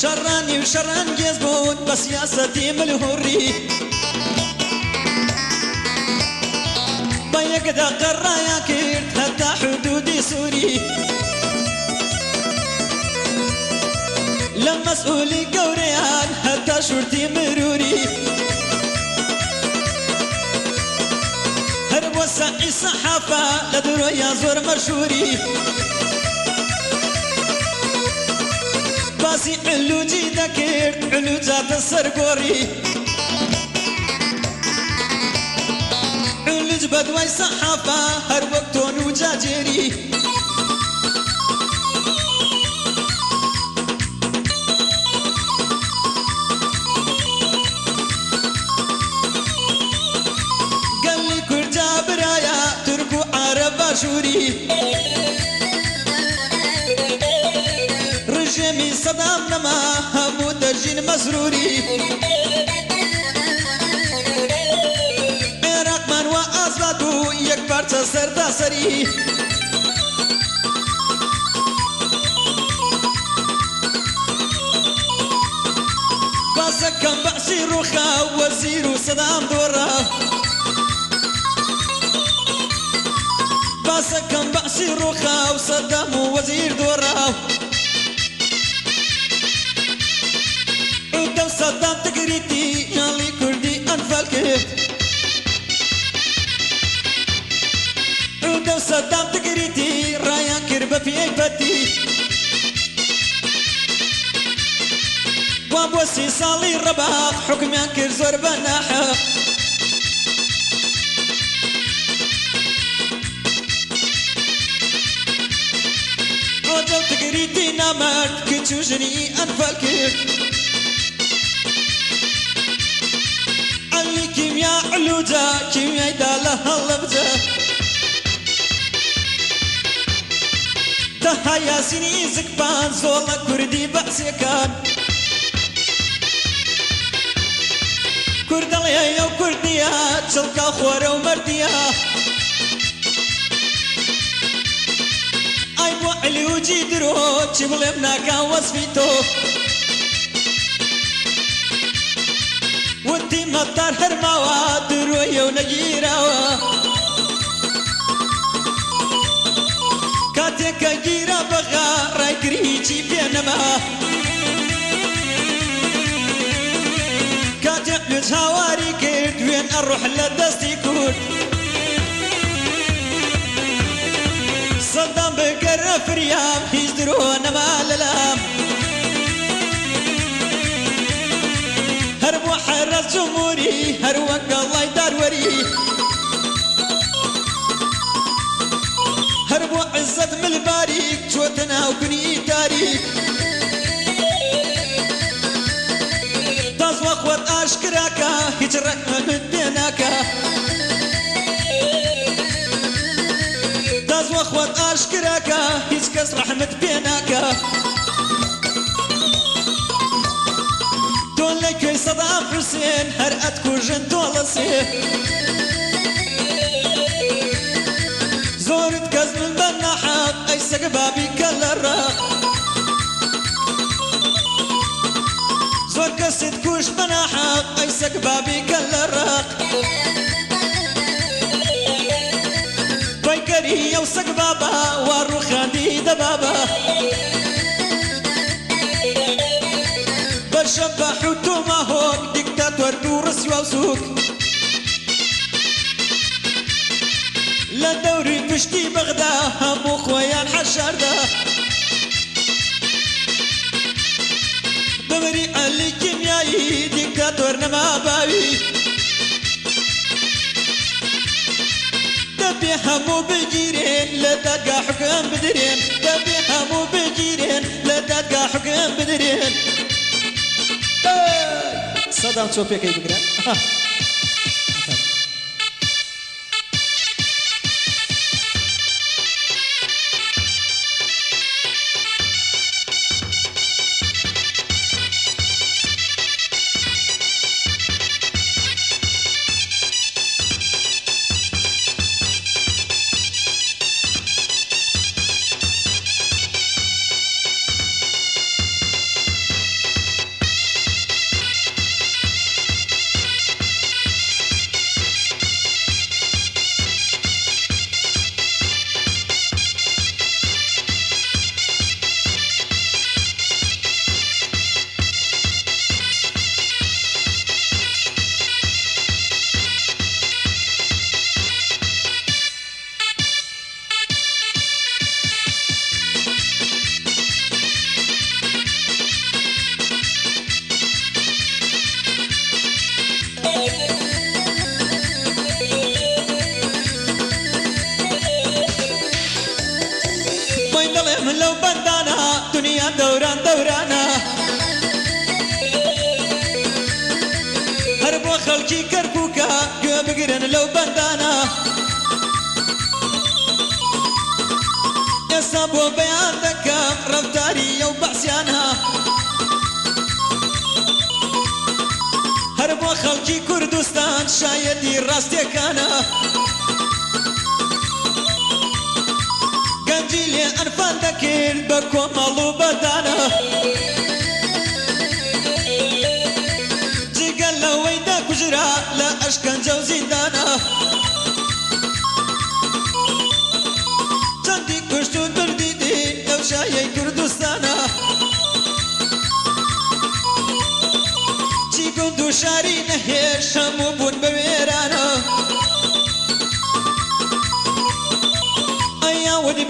شەڕانی و شەڕان گێز بوون بە سیاسەتی ملهوڕی بە یەکدا قەڕایە کرد هەتا حدودی سووری لە مەسئولی گەورەیان هەتا شورتی مروری هەر بۆ سەعی سەحافە لە درۆیان باسی علوجی دەکرد علوجاتە سەرگۆڕی علوج بە دوای سەحافە هەر وەک تۆن و جاجێری سەدام نەما هەموو دەژین مەزروری عێراقمان وە ئازاد و یەک پارچە سەردا سەری باسەکەم بەعسی ڕوخا وەزیر و سەدام دۆڕە باسەکەم بەعسی ڕوخا و سەدام و دە سەدام تگریتی ژاڵی کوردی ئەنفەل کرد دە سەدام تگریتی ڕایان کرد بە پێی بەتی وا بۆ سی ساڵی ڕەباق حکمیان کرد زۆر بە ناحەق کیمیا علوجا کیمیای دا لە هەڵە بجە دەها یاسینی زگپان زۆڵە کوردی بەعسیەکان کوردەڵێ و کوردیە چڵکە خۆرە و مردیە. ئای بۆ علیوجی درۆ چی بڵێم ناکان وەسفی تۆ. وتی مەتار هەرماوە درۆیە و نەگیراوە کاتێکە گیرە بەغا ڕایگریی پێنەما کاتێک لێت هاواری کرد وێن ئەڕۆح لە دەستی کورد سەدام بگەرە فریام جمهوری هەر وەک گەڵای داروەری هەر بۆ عزت ملباریک چۆتە ناو کنی تاریک تازوە خۆت ئاشکراکە هیچ ڕەکمەت پێناکە تازوە خۆت ئاشکراکە هیچ کەس ڕەحمت پێناکە نەحەق ئەی سەگ بابی کە لە ڕق زۆر کەست کوش بە نەحەق ئەی سەگ بابی کە لە ڕق بەیگەری ئەو سەگ بابا وا ڕوخاندی دەبابە بەشە بە دیکتاتۆر دوو ڕسیوا و سووک لە دەوری پشتی بەغدا هەموو خۆیان حەشاردا ببری ئەلی کیمیایی دیکتاتۆر نەما باوی دەبێ هەموو بگیرێن لە دادگا حکم بدرێن دەبێ هەموو بگیرێن لە دادگا حکم zadam ci opiekę i wygrę. لەو بەندانە ئێستا بۆ بەیان دەکەم ڕەفتاری ئەو بەسییانە هەر بۆ خەڵکی کوردستان شایەتی ڕاستیەکانە. گەنجی لێ ئەنفان دەکرد بە کۆمەڵ و بەدانە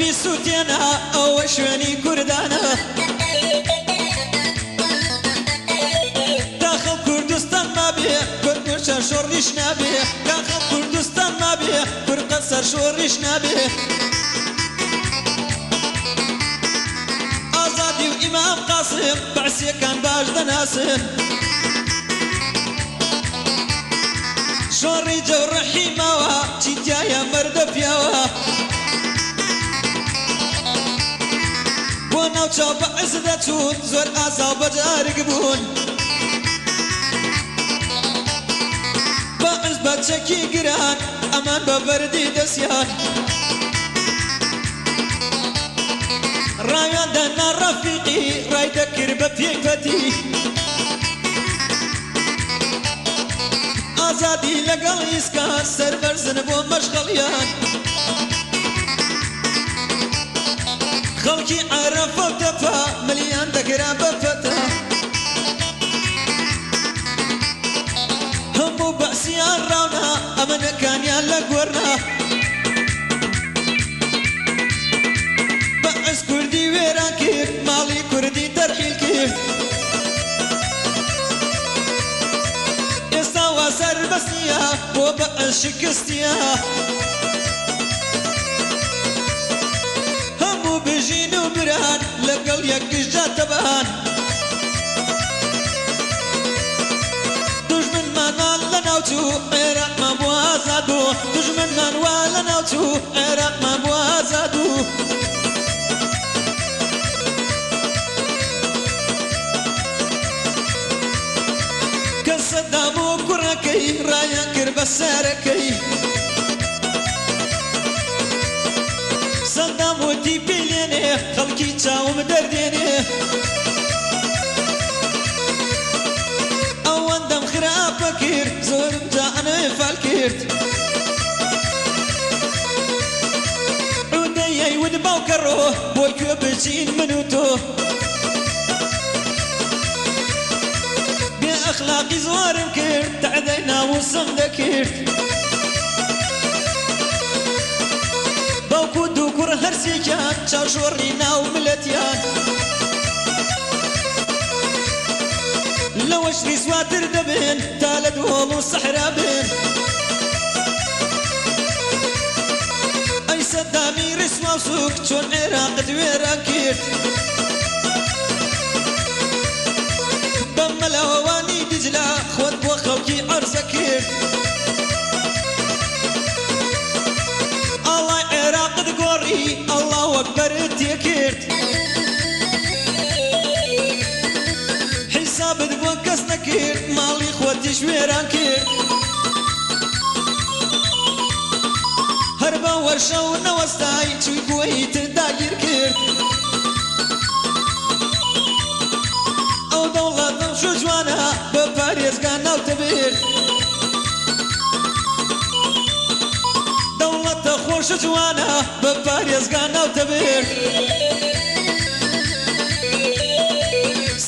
ئەیا ودبی سووتێنە ئەوە شوێنی کوردانە. داخل کوردستان مابێ کورد شۆڕیش نابێ. داخل کوردستان مابێ کورد سەر شۆڕیش نابێ. ئازادی و ئیمام قاسم بەعسیەکان باش دەناسن شۆڕی جەوڕەحیمەوە چیتیایە مەردە پیاوە. ناوچاو بە عز دەچوون زۆر ئازا بەجارگ بوون بە عز بە چەکی گران ئەمان بە بەردی دەستیان ڕاویان دەنا ڕەفیقی ڕای دەکرد بە پێکەتی ئازادی لەگەڵ ئیسکا سەربەرزن بۆ مەشغەڵیان خەڵکی ئارەفە دەپا ملیان دەگرا بەفەتە هەموو بەسییان ڕاونا ئەمەەکانیان لە گوەرنا بە ئەس کوردی وێران کرد ماڵی کوردی دەرخیل کرد. ئێستا وازار بەسیە بۆ بە ئەشکستیە. هەموو بژین و بران لەگەڵ یەکیشجا تەبان دژمنمانان لە ناوچوو عێراقمان بۆ ئازاد و دژمنمان وا لە ناوچوو عێراقمان بۆ ئازاد و کە سەدام و کوڕەکەی ڕایان کرد بە سارەکەی سەدام وتی پێلێنێ خەڵکی چاوم دەردێنێ ئەوەندەم خراپە کرد زۆرم جانە فال کرد ڕودەیەی ود باوکەڕۆ بۆی کوێ بچین من و تۆ. بێ ئەخلاقی زۆرم کرد تەعدەی ناوسم دەکرد باوکو دوو کوڕ هەرسێکیان چاژۆڕی ناو ملەتیان لەوەش ریسواتر دەبێن تا لە دوۆڵ و سەحرا بێن ئەی سەدامی ڕیسوا و سوک چۆن عێراقت وێرا کرد بەم مەلاوانی عێراقت گۆڕی ئەڵڵا وەکبەرت تێکرد حیسابت بۆ کەس نەکرد ماڵی خۆتیش وێران کرد. هەر بە وەرشە و نەوەستای چوی گوۆی تر داگیر کرد. ئەو دەوڵەتم شو جوانە بە پارێزگان ناوتە بێت. و جوانە بە پارێزگان ناوتە بێت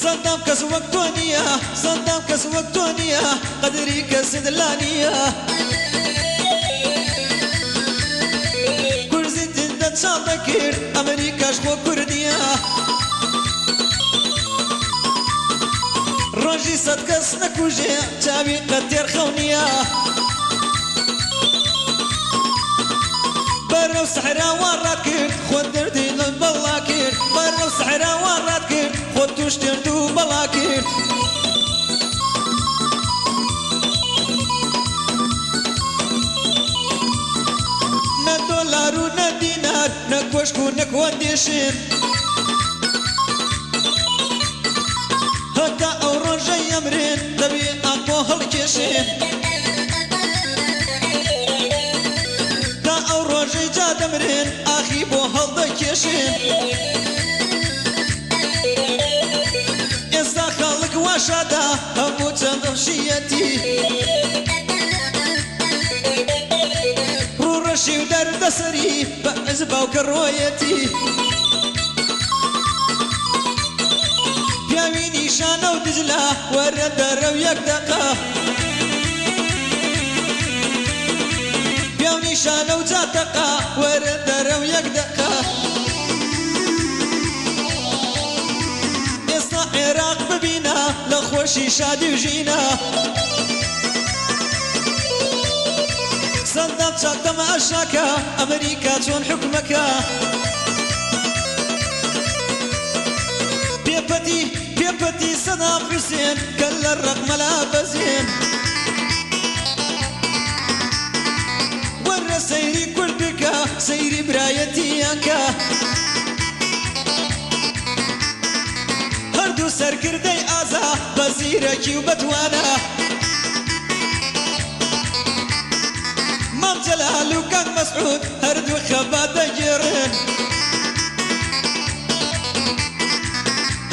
سەدام کەس وەک تۆ نییە سەدام کەس وەک تۆ نییە قەدری کەسد لا نییە کورزی تندە چاڵ دەکرد ئەمریکاش چاوی قەتێر خەونیە بەرەو سەحراوە ڕاتکرد خۆ دردی لە بەڵا کرد بەرەو سەحراوە ڕاتکرد خۆ توش کرد و بەڵا کرد. دلار و نە دینار نە کۆشک و نەکوە دێشێن هەتا ئەو ڕۆژە هەڵدەکێشێن ئێستا خاڵک واشادا هەموو چەندەم شیەتی ڕوڕەشی و دەردەسەری بە ئەز باوکە ڕۆیەتی. پیاوی نیشانە و دجلا وەرە دەرە و یەک دەقا پیاو نیشانە و جاتەقا وەرە دەرە و یەک دەقا عێراق ببینە لە خۆشی شادی و ژینە سەندەم چاکدەمە ئەشاکە ئەمریکا چۆن حکومەکە پێپەتی پێپەتی سەدا حوسێن کە لە ڕەقمەلا بەزێن وەرە سەیری کورد بکە سەیری برایەتیەکە سەرکردەی ئازا بە زیرەکی و بەتوانە مامجلال و کاک مەسعود هەردوو خەبا دەگێڕێن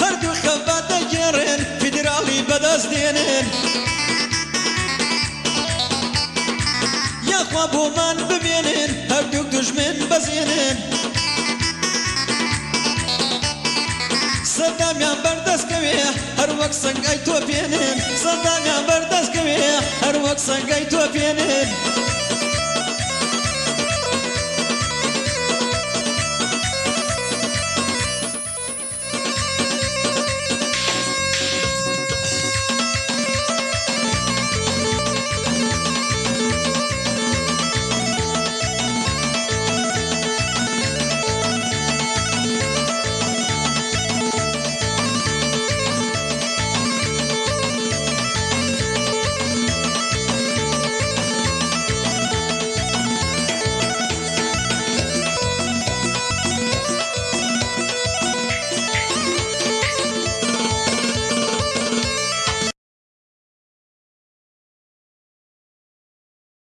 هەردوو خەبا دەگێڕێن فیدراڵی بەدەست دێنێن. یاخوا بۆمان بمێنێن هەردوو دژمێن بەزێنێن سەردامیان بەردەستکەوێ هەر وەک سنگای تۆ پێنن سەردامیان بەردەستکەوێ هەر وەک سنگای تۆ پێنن